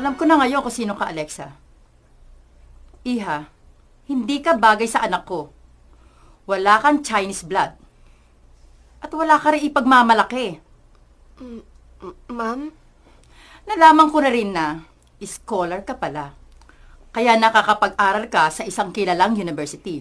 Alam ko na ngayon kung sino ka, Alexa. Iha, hindi ka bagay sa anak ko. Wala kang Chinese blood. At wala ka rin ipagmamalaki. M- Ma'am? Nalaman ko na rin na scholar ka pala. Kaya nakakapag-aral ka sa isang kilalang university.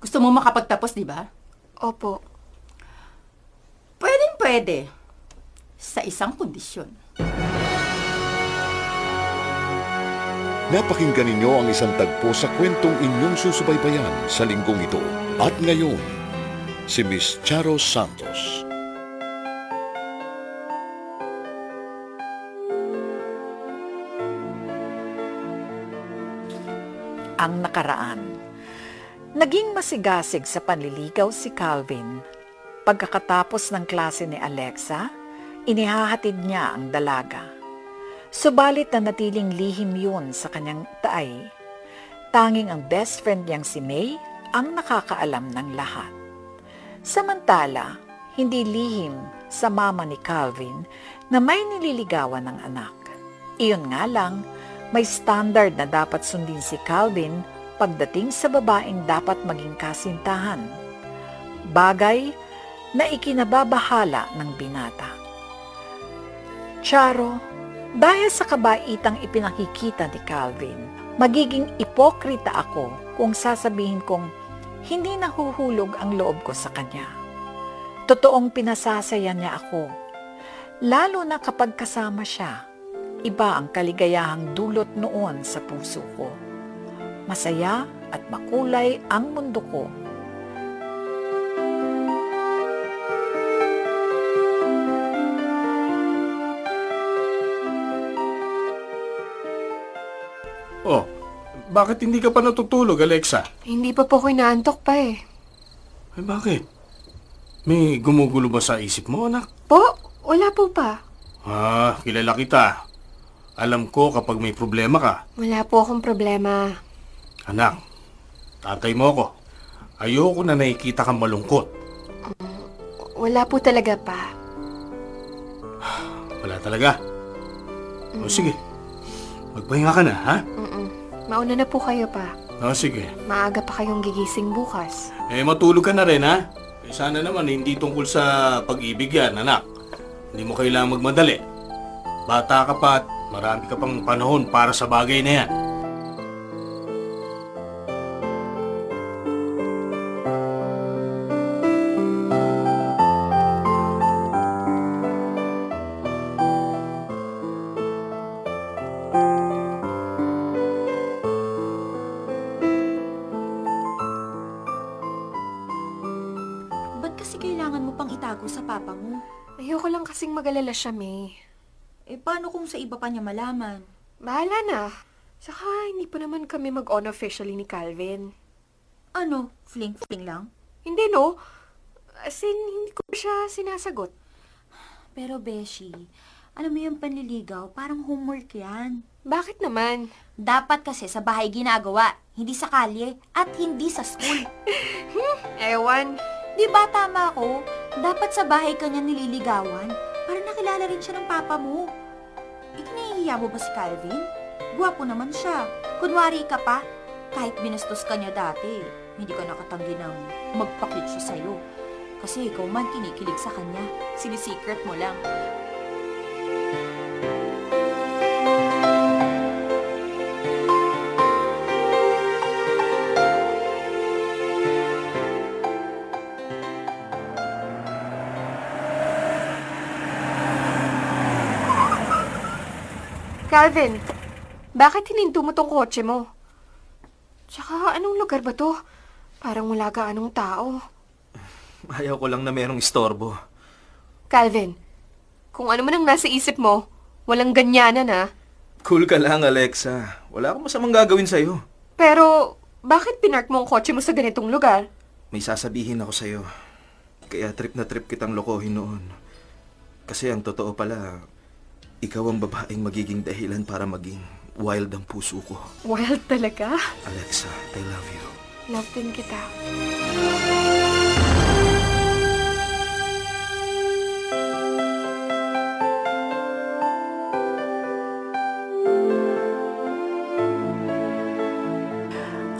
Gusto mo makapagtapos, di ba? Opo. Pwedeng pwede. Sa isang kondisyon. Napakinggan ninyo ang isang tagpo sa kwentong inyong susubaybayan sa linggong ito. At ngayon, si Miss Charo Santos. ang nakaraan. Naging masigasig sa panliligaw si Calvin. Pagkakatapos ng klase ni Alexa, inihahatid niya ang dalaga. Subalit na natiling lihim yun sa kanyang taay. Tanging ang best friend niyang si May ang nakakaalam ng lahat. Samantala, hindi lihim sa mama ni Calvin na may nililigawan ng anak. Iyon nga lang, may standard na dapat sundin si Calvin pagdating sa babaeng dapat maging kasintahan. Bagay na ikinababahala ng binata. Charo, dahil sa kabaitang ipinakikita ni Calvin, magiging ipokrita ako kung sasabihin kong hindi nahuhulog ang loob ko sa kanya. Totoong pinasasaya niya ako, lalo na kapag kasama siya iba ang kaligayahang dulot noon sa puso ko. Masaya at makulay ang mundo ko. Bakit hindi ka pa natutulog, Alexa? Hindi pa po ko inaantok pa eh. Ay, bakit? May gumugulo ba sa isip mo, anak? Po? Wala po pa. Ah, kilala kita. Alam ko kapag may problema ka. Wala po akong problema. Anak, tatay mo ako. Ayoko na nakikita kang malungkot. Wala po talaga pa. Wala talaga. O sige, magpahinga ka na, ha? Mm-mm. Mauna na po kayo pa. O sige. Maaga pa kayong gigising bukas. Eh, matulog ka na rin, ha? Eh, sana naman hindi tungkol sa pag-ibig yan, anak. Hindi mo kailangang magmadali. Bata ka pa at marami ka pang panahon para sa bagay na yan. Itago sa papa mo? Ayoko lang kasing magalala siya, May. Eh, paano kung sa iba pa niya malaman? Bahala na. Saka, hindi pa naman kami mag-on officially ni Calvin. Ano? Fling-fling lang? Hindi, no? As in, hindi ko siya sinasagot. Pero, Beshi, alam mo yung panliligaw, parang homework yan. Bakit naman? Dapat kasi sa bahay ginagawa, hindi sa kalye, at hindi sa school. Ewan. Di ba tama ako? Dapat sa bahay kanya nililigawan para nakilala rin siya ng papa mo. Ikinahihiya mo ba si Calvin? Gwapo naman siya. Kunwari ka pa, kahit binastos ka niya dati, hindi ka nakatanggi ng magpakit siya sa'yo. Kasi ikaw man kinikilig sa kanya. Sinisecret mo lang. Calvin, bakit hininto mo tong kotse mo? Tsaka, anong lugar ba to? Parang wala ka anong tao. Ayaw ko lang na merong istorbo. Calvin, kung ano man ang nasa isip mo, walang ganyanan ha. Cool ka lang, Alexa. Wala akong masamang gagawin sa'yo. Pero, bakit pinark mo ang kotse mo sa ganitong lugar? May sasabihin ako sa'yo. Kaya trip na trip kitang lokohin noon. Kasi ang totoo pala, ikaw ang babaeng magiging dahilan para maging wild ang puso ko. Wild talaga? Alexa, I love you. Love din kita.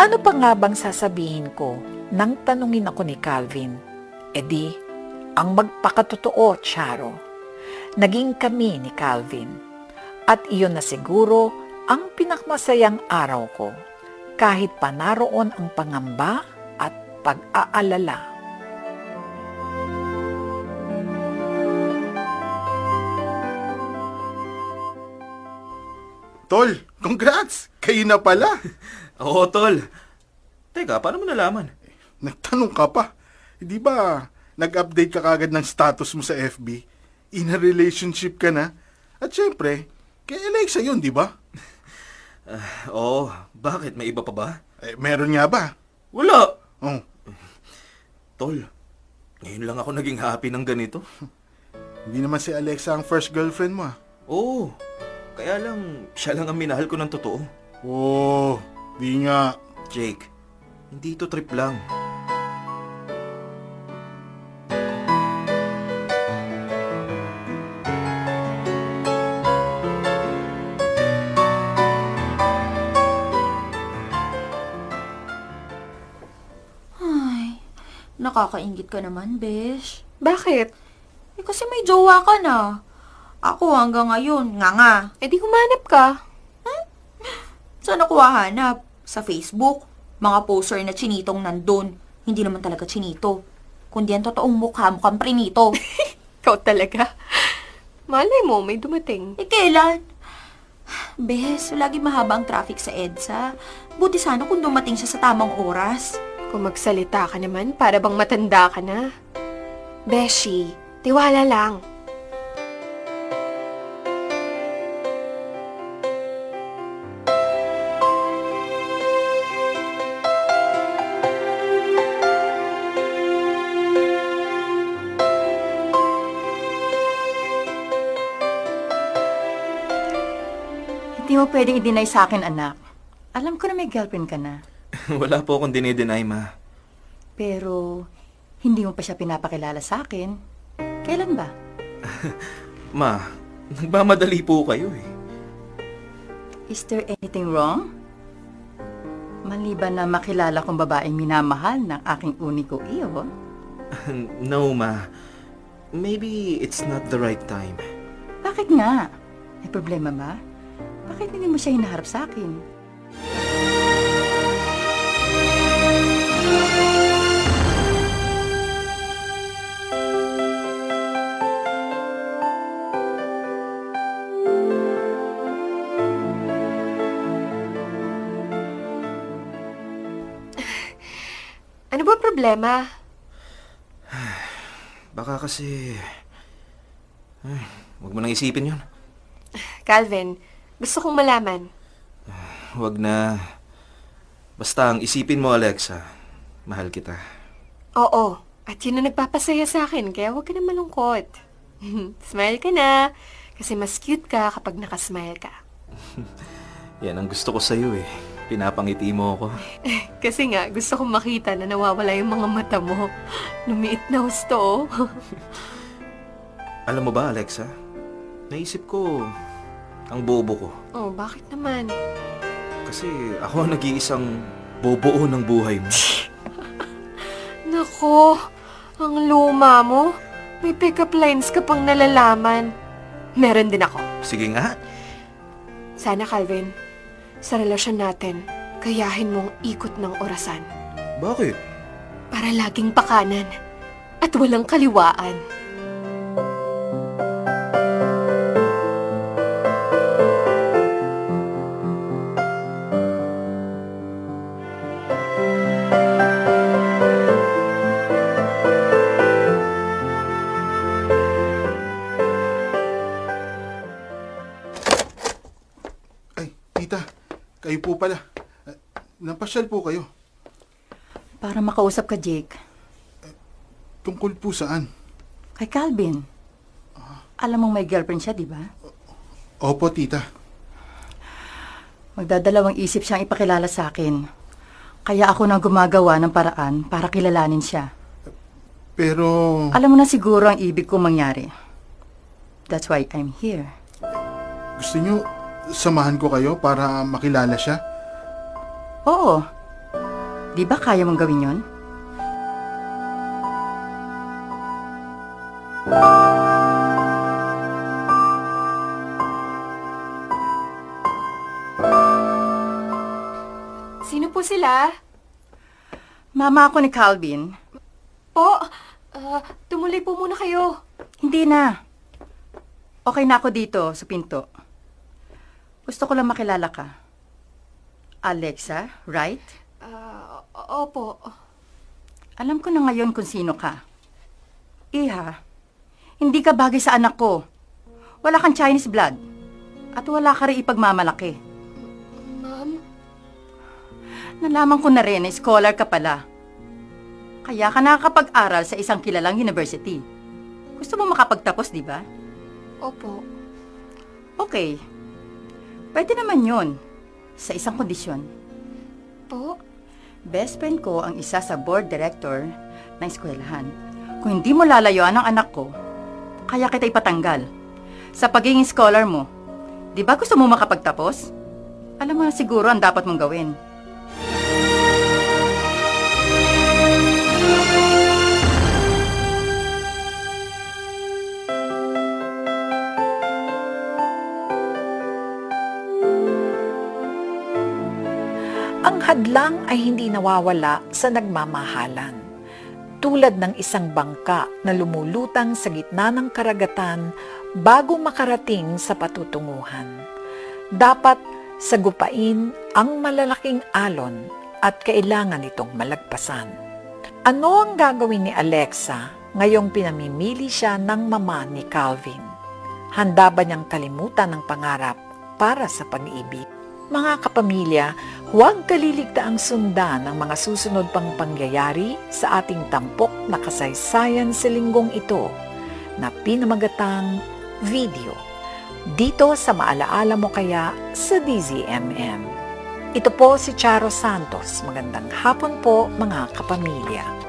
Ano pa nga bang sasabihin ko nang tanungin ako ni Calvin? Edi, ang magpakatotoo, Charo. Naging kami ni Calvin. At iyon na siguro ang pinakmasayang araw ko. Kahit pa naroon ang pangamba at pag-aalala. Tol, congrats! Kayo na pala. Oo, tol. Teka, paano mo nalaman? Nagtanong ka pa. Di ba, nag-update ka kagad ng status mo sa FB? In a relationship ka na? At syempre, kay Alexa yun, di ba? Oo, bakit? May iba pa ba? Eh, meron nga ba? Wala. Oh, Tol, ngayon lang ako naging happy ng ganito. hindi naman si Alexa ang first girlfriend mo ah. Oo, kaya lang, siya lang ang minahal ko ng totoo. Oh, di nga. Jake, hindi ito trip lang. Nakakaingit ka naman, besh. Bakit? Eh, kasi may jowa ka na. Ako hanggang ngayon, nga nga. Eh di humanap ka. Saan ako hahanap? Sa Facebook? Mga poster na chinitong nandun. Hindi naman talaga chinito. Kundi ang totoong mukha, mukhang prinito. Ikaw talaga. Malay mo, may dumating. eh, kailan? Bes, lagi mahaba ang traffic sa EDSA. Buti sana kung dumating siya sa tamang oras. Kung magsalita ka naman, para bang matanda ka na. Beshi, tiwala lang. Hindi mo pwedeng i-deny sa akin, anak. Alam ko na may girlfriend ka na. Wala po akong dinideny, ma. Pero, hindi mo pa siya pinapakilala sa akin. Kailan ba? Ma, nagmamadali po kayo eh. Is there anything wrong? Maliban na makilala kong babaeng minamahal ng aking uniko iyo, no, ma. Maybe it's not the right time. bakit nga? May problema ba? Bakit hindi mo siya hinaharap sa akin? Problema? Baka kasi... Ay, huwag mo nang isipin yun. Calvin, gusto kong malaman. Huwag na... Basta ang isipin mo, Alexa. Mahal kita. Oo, at yun ang nagpapasaya sa akin, kaya huwag ka na malungkot. Smile ka na, kasi mas cute ka kapag nakasmile ka. Yan ang gusto ko sa'yo eh. Pinapangiti mo ako. Kasi nga, gusto kong makita na nawawala yung mga mata mo. Lumiit na husto, oh. Alam mo ba, Alexa? Naisip ko, ang bobo ko. Oh, bakit naman? Kasi ako ang nag-iisang bobuo ng buhay mo. Nako, ang luma mo. May pick-up lines ka pang nalalaman. Meron din ako. Sige nga. Sana, Calvin, sa relasyon natin, kayahin mong ikot ng orasan Bakit? para laging pakanan at walang kaliwaan. Napasyal po kayo. Para makausap ka, Jake. Tungkol po saan? Kay Calvin. Alam mong may girlfriend siya, di ba? Opo, tita. Magdadalawang isip siyang ipakilala sa akin. Kaya ako nang gumagawa ng paraan para kilalanin siya. Pero, Alam mo na siguro ang ibig kong mangyari. That's why I'm here. gusto niyo samahan ko kayo para makilala siya? Oo, Di ba kaya mong gawin yon? Sino po sila? Mama ako ni Calvin. Po, ah, tumuloy po muna kayo. Hindi na. Okay na ako dito sa pinto. Gusto ko lang makilala ka. Alexa, right? Ah, opo. Alam ko na ngayon kung sino ka. Iha, hindi ka bagay sa anak ko. Wala kang Chinese blood. At wala ka rin ipagmamalaki. Ma'am, Nalaman ko na rin na scholar ka pala. Kaya ka nakakapag-aral sa isang kilalang university. Gusto mo makapagtapos, di ba? opo. Okay. Pwede naman yon sa isang kondisyon. Po? Best friend ko ang isa sa board director ng eskwelahan. Kung hindi mo lalayuan ang anak ko, kaya kita ipatanggal. Sa pagiging scholar mo, di ba gusto mo makapagtapos? Alam mo na siguro ang dapat mong gawin. Ang hadlang ay hindi nawawala sa nagmamahalan. Tulad ng isang bangka na lumulutang sa gitna ng karagatan bago makarating sa patutunguhan. Dapat sagupain ang malalaking alon at kailangan itong malagpasan. Ano ang gagawin ni Alexa ngayong pinamimili siya ng mama ni Calvin? Handa ba niyang kalimutan ang pangarap para sa pag-ibig? Mga kapamilya, huwag kaliligtaang sundan ang mga susunod pang pangyayari sa ating tampok na kasaysayan sa linggong ito na pinamagatang video dito sa Maalaala Mo Kaya sa DZMM. Ito po si Charo Santos. Magandang hapon po mga kapamilya.